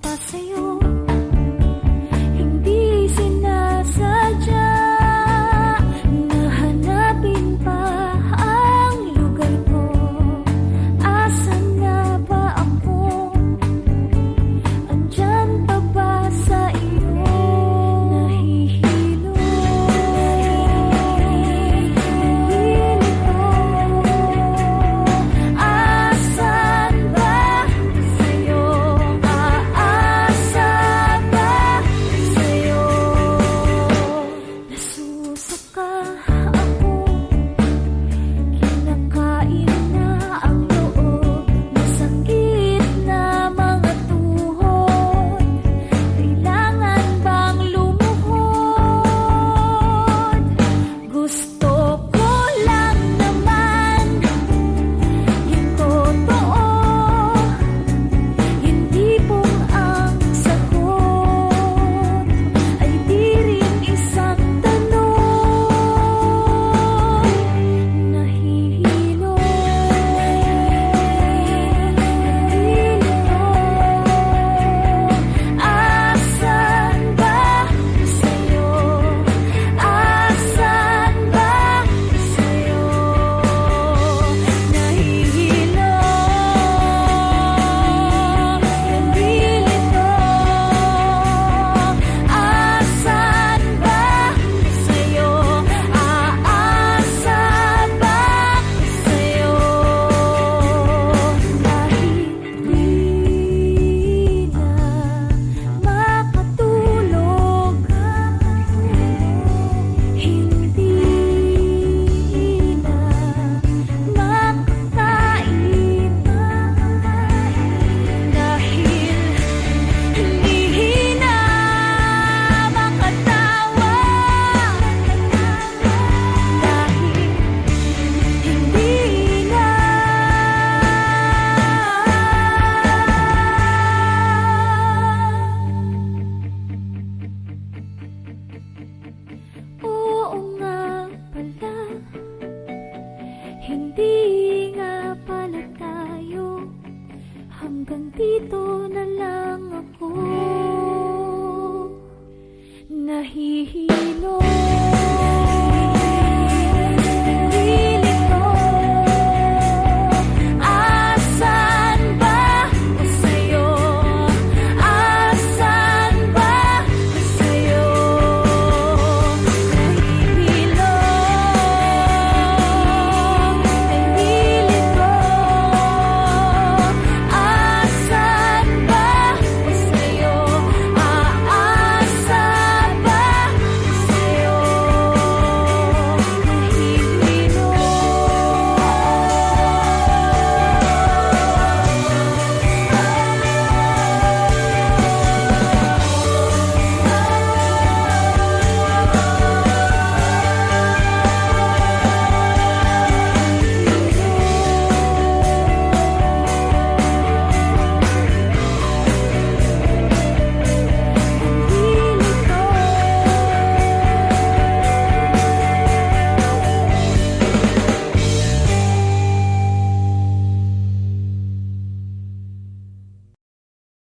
na ti.